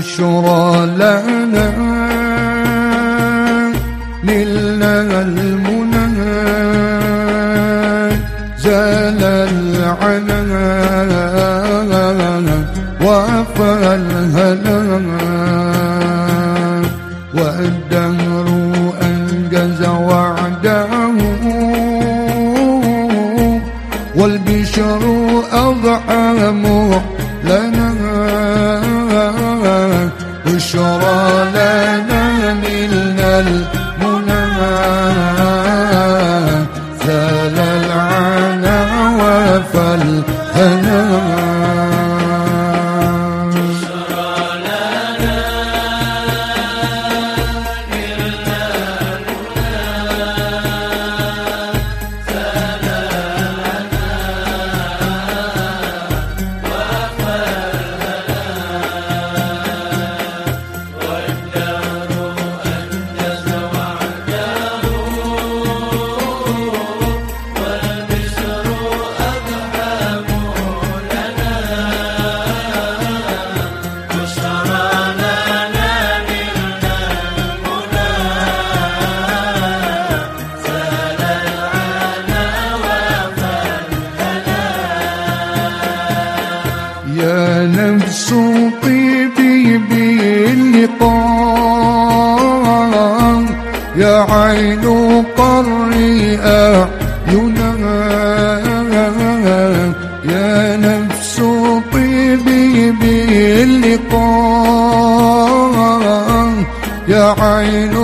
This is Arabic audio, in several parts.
بشرى لنا لله المنى زال العنا وفى الهنا والدهر أنجز وعده والبشر بشرى لنا نلنا عين قري أعينا يا نفس طيبي باللقاء يا عين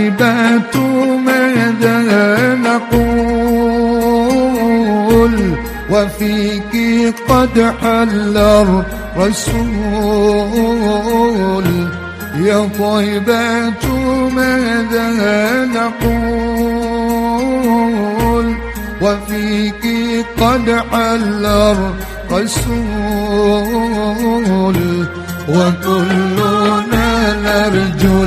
طيبة ماذا نقول؟ وفيك قد حل الرسول. يا طيبة ماذا نقول؟ وفيك قد حل الرسول. وكلنا نرجو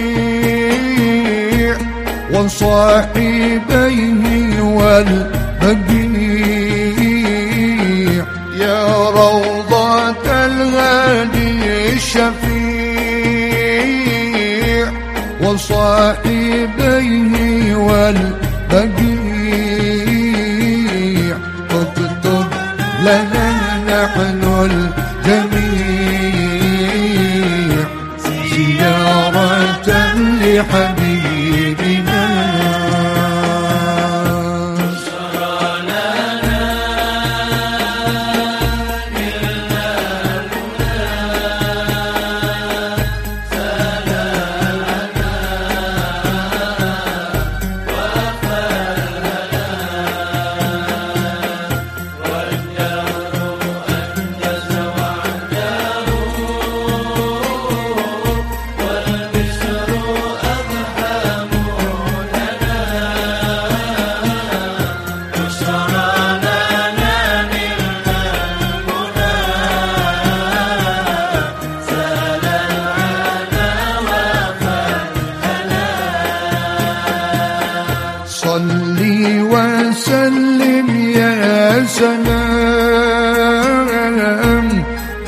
الشفيع وصاحبيه والبقيع روضة الهادي الشفيع وصاحبيه والبقيع حب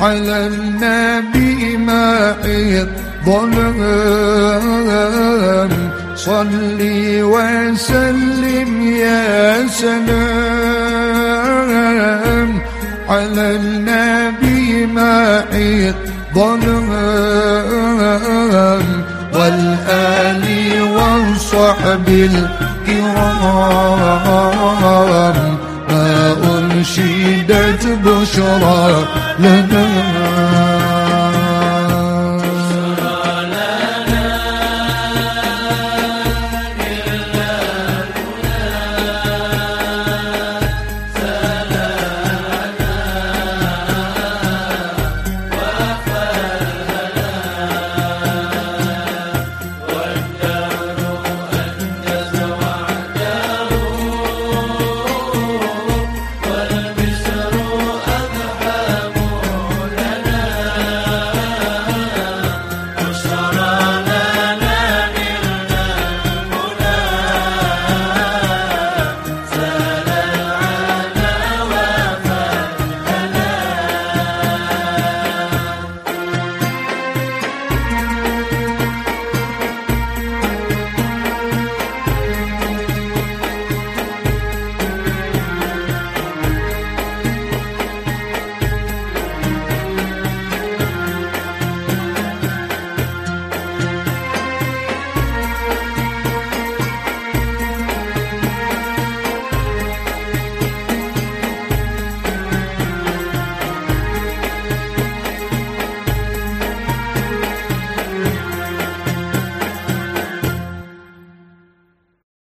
على النبي ما ظلام. صلي وسلم يا سلام. على النبي ما ظلام. والآل والصحب الكرام. ما أنشدت بشرى لنا